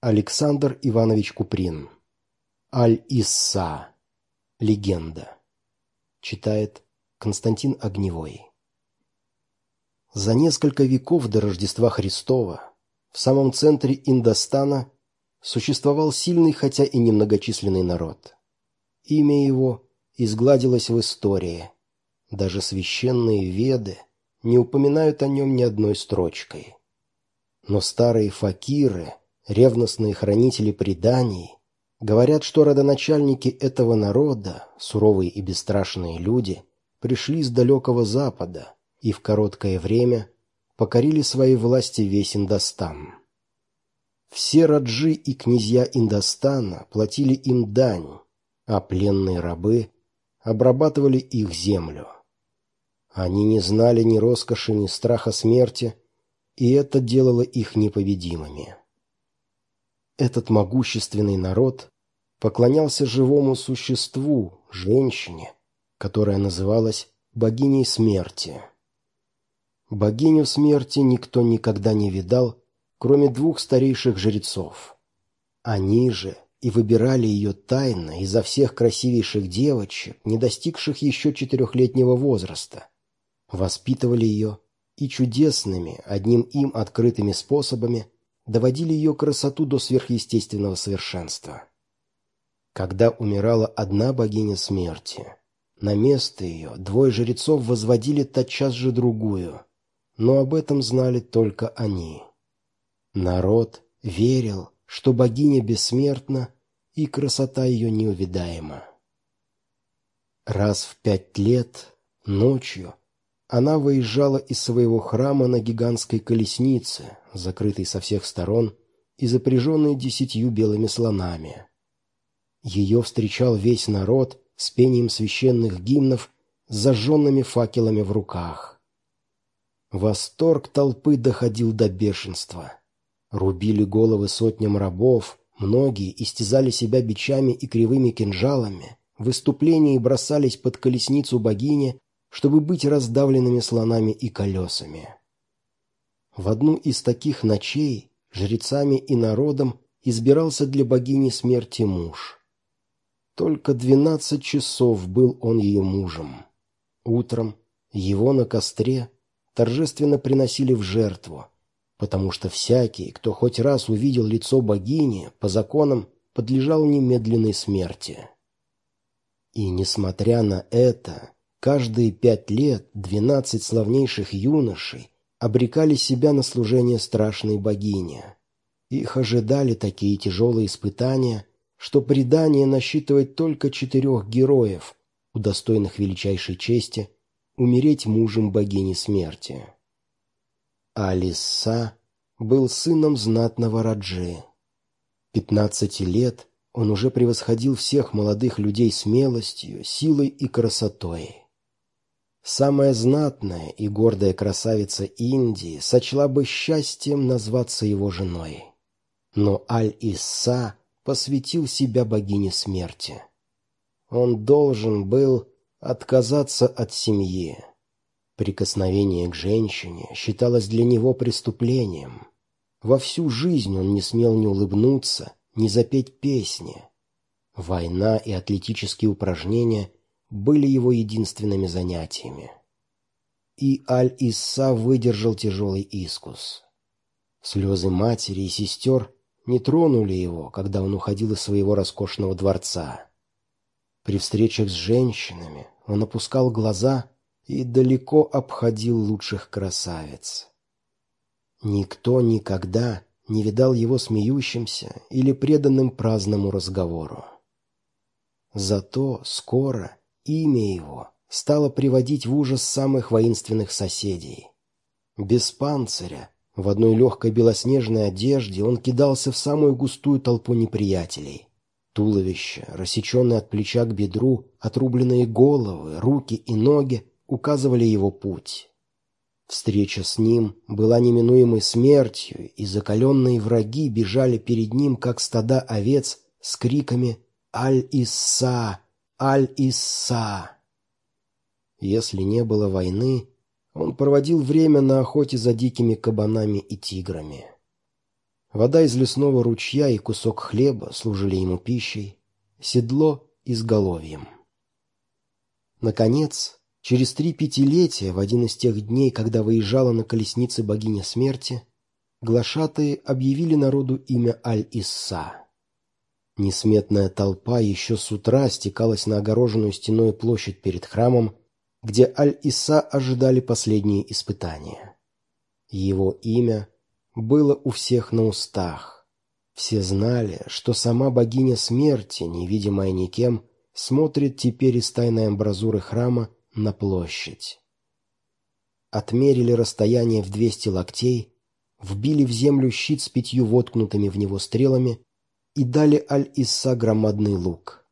Александр Иванович Куприн. Аль-Исса. Легенда. Читает Константин Огневой. За несколько веков до Рождества Христова в самом центре Индостана существовал сильный, хотя и немногочисленный народ. Имя его изгладилось в истории. Даже священные веды не упоминают о нем ни одной строчкой. Но старые факиры – Ревностные хранители преданий говорят, что родоначальники этого народа, суровые и бесстрашные люди, пришли с далекого запада и в короткое время покорили своей власти весь Индостан. Все раджи и князья Индостана платили им дань, а пленные рабы обрабатывали их землю. Они не знали ни роскоши, ни страха смерти, и это делало их непобедимыми. Этот могущественный народ поклонялся живому существу, женщине, которая называлась богиней смерти. Богиню смерти никто никогда не видал, кроме двух старейших жрецов. Они же и выбирали ее тайно изо всех красивейших девочек, не достигших еще четырехлетнего возраста. Воспитывали ее и чудесными, одним им открытыми способами доводили ее красоту до сверхъестественного совершенства. Когда умирала одна богиня смерти, на место ее двое жрецов возводили тотчас же другую, но об этом знали только они. Народ верил, что богиня бессмертна и красота ее неувидаема. Раз в пять лет, ночью, она выезжала из своего храма на гигантской колеснице, закрытой со всех сторон и запряженной десятью белыми слонами. Ее встречал весь народ с пением священных гимнов с зажженными факелами в руках. Восторг толпы доходил до бешенства. Рубили головы сотням рабов, многие истязали себя бичами и кривыми кинжалами, в выступлении бросались под колесницу богини чтобы быть раздавленными слонами и колесами. В одну из таких ночей жрецами и народом избирался для богини смерти муж. Только двенадцать часов был он ее мужем. Утром его на костре торжественно приносили в жертву, потому что всякий, кто хоть раз увидел лицо богини, по законам подлежал немедленной смерти. И, несмотря на это, Каждые пять лет двенадцать славнейших юношей обрекали себя на служение страшной богине. Их ожидали такие тяжелые испытания, что предание насчитывает только четырех героев, удостоенных величайшей чести, умереть мужем богини смерти. Алиса был сыном знатного Раджи. Пятнадцати лет он уже превосходил всех молодых людей смелостью, силой и красотой. Самая знатная и гордая красавица Индии сочла бы счастьем назваться его женой. Но Аль-Исса посвятил себя богине смерти. Он должен был отказаться от семьи. Прикосновение к женщине считалось для него преступлением. Во всю жизнь он не смел ни улыбнуться, ни запеть песни. Война и атлетические упражнения были его единственными занятиями. И Аль-Исса выдержал тяжелый искус. Слезы матери и сестер не тронули его, когда он уходил из своего роскошного дворца. При встречах с женщинами он опускал глаза и далеко обходил лучших красавиц. Никто никогда не видал его смеющимся или преданным праздному разговору. Зато скоро имя его стало приводить в ужас самых воинственных соседей. Без панциря, в одной легкой белоснежной одежде, он кидался в самую густую толпу неприятелей. Туловище, рассеченное от плеча к бедру, отрубленные головы, руки и ноги указывали его путь. Встреча с ним была неминуемой смертью, и закаленные враги бежали перед ним, как стада овец, с криками «Аль-Исса! Аль-Исса. Если не было войны, он проводил время на охоте за дикими кабанами и тиграми. Вода из лесного ручья и кусок хлеба служили ему пищей, седло — изголовьем. Наконец, через три пятилетия, в один из тех дней, когда выезжала на колеснице богиня смерти, глашатые объявили народу имя Аль-Исса. Несметная толпа еще с утра стекалась на огороженную стеной площадь перед храмом, где Аль-Иса ожидали последние испытания. Его имя было у всех на устах. Все знали, что сама богиня смерти, невидимая никем, смотрит теперь из тайной амбразуры храма на площадь. Отмерили расстояние в двести локтей, вбили в землю щит с пятью воткнутыми в него стрелами и дали Аль-Исса громадный лук.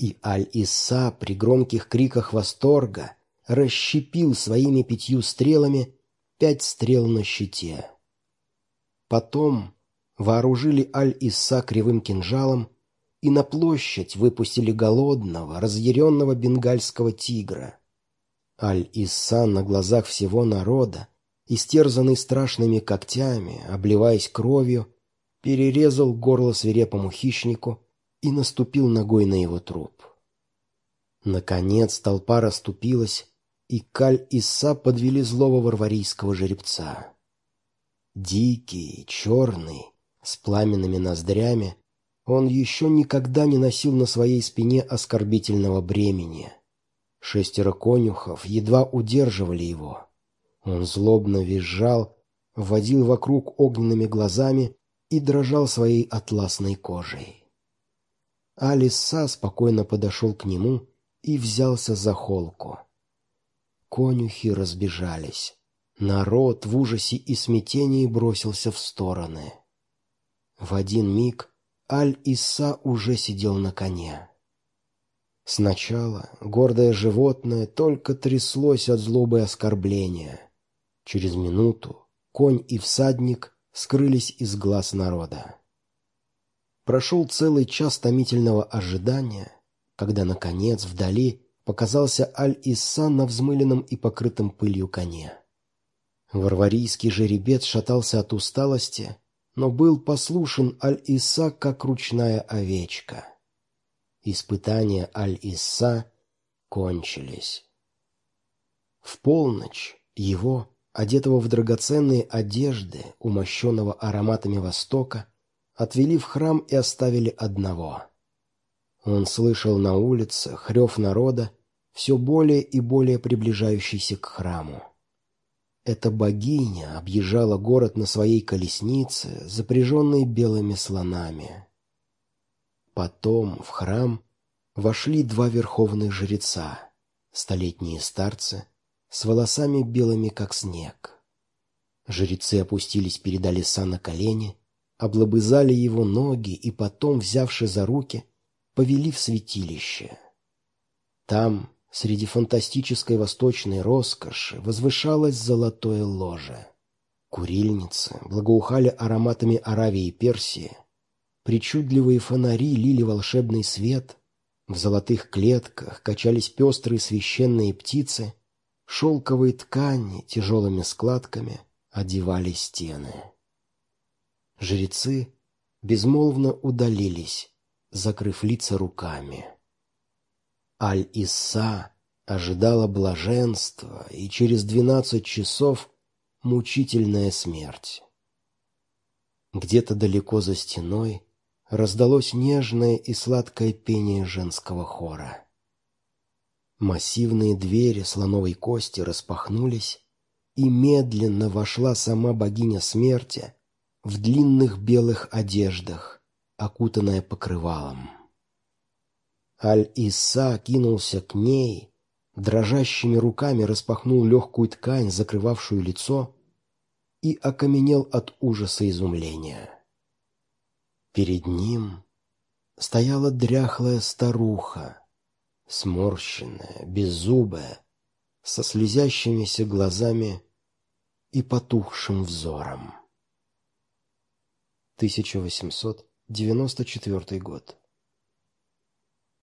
И Аль-Исса при громких криках восторга расщепил своими пятью стрелами пять стрел на щите. Потом вооружили Аль-Исса кривым кинжалом и на площадь выпустили голодного, разъяренного бенгальского тигра. Аль-Исса на глазах всего народа, истерзанный страшными когтями, обливаясь кровью, перерезал горло свирепому хищнику и наступил ногой на его труп. Наконец толпа расступилась, и Каль и Са подвели злого варварийского жеребца. Дикий, черный, с пламенными ноздрями, он еще никогда не носил на своей спине оскорбительного бремени. Шестеро конюхов едва удерживали его. Он злобно визжал, водил вокруг огненными глазами и дрожал своей атласной кожей. Алиса спокойно подошел к нему и взялся за холку. Конюхи разбежались. Народ в ужасе и смятении бросился в стороны. В один миг Аль-Иса уже сидел на коне. Сначала гордое животное только тряслось от злобы и оскорбления. Через минуту конь и всадник скрылись из глаз народа. Прошел целый час томительного ожидания, когда, наконец, вдали показался Аль-Исса на взмыленном и покрытом пылью коне. Варварийский жеребец шатался от усталости, но был послушен Аль-Исса, как ручная овечка. Испытания Аль-Исса кончились. В полночь его, одетого в драгоценные одежды, умощенного ароматами Востока, отвели в храм и оставили одного. Он слышал на улицах рев народа, все более и более приближающийся к храму. Эта богиня объезжала город на своей колеснице, запряженной белыми слонами. Потом в храм вошли два верховных жреца, столетние старцы, с волосами белыми, как снег. Жрецы опустились перед Алиса на колени, облобызали его ноги и потом, взявши за руки, повели в святилище. Там, среди фантастической восточной роскоши, возвышалось золотое ложе. Курильницы благоухали ароматами Аравии и Персии, причудливые фонари лили волшебный свет, в золотых клетках качались пестрые священные птицы, шелковые ткани тяжелыми складками одевали стены. Жрецы безмолвно удалились, закрыв лица руками. Аль-Исса ожидала блаженства, и через двенадцать часов мучительная смерть. Где-то далеко за стеной раздалось нежное и сладкое пение женского хора. Массивные двери слоновой кости распахнулись, и медленно вошла сама богиня смерти в длинных белых одеждах, окутанная покрывалом. Аль-Иса кинулся к ней, дрожащими руками распахнул легкую ткань, закрывавшую лицо, и окаменел от ужаса и изумления. Перед ним стояла дряхлая старуха, сморщенная, беззубая, со слезящимися глазами и потухшим взором. 1894 год.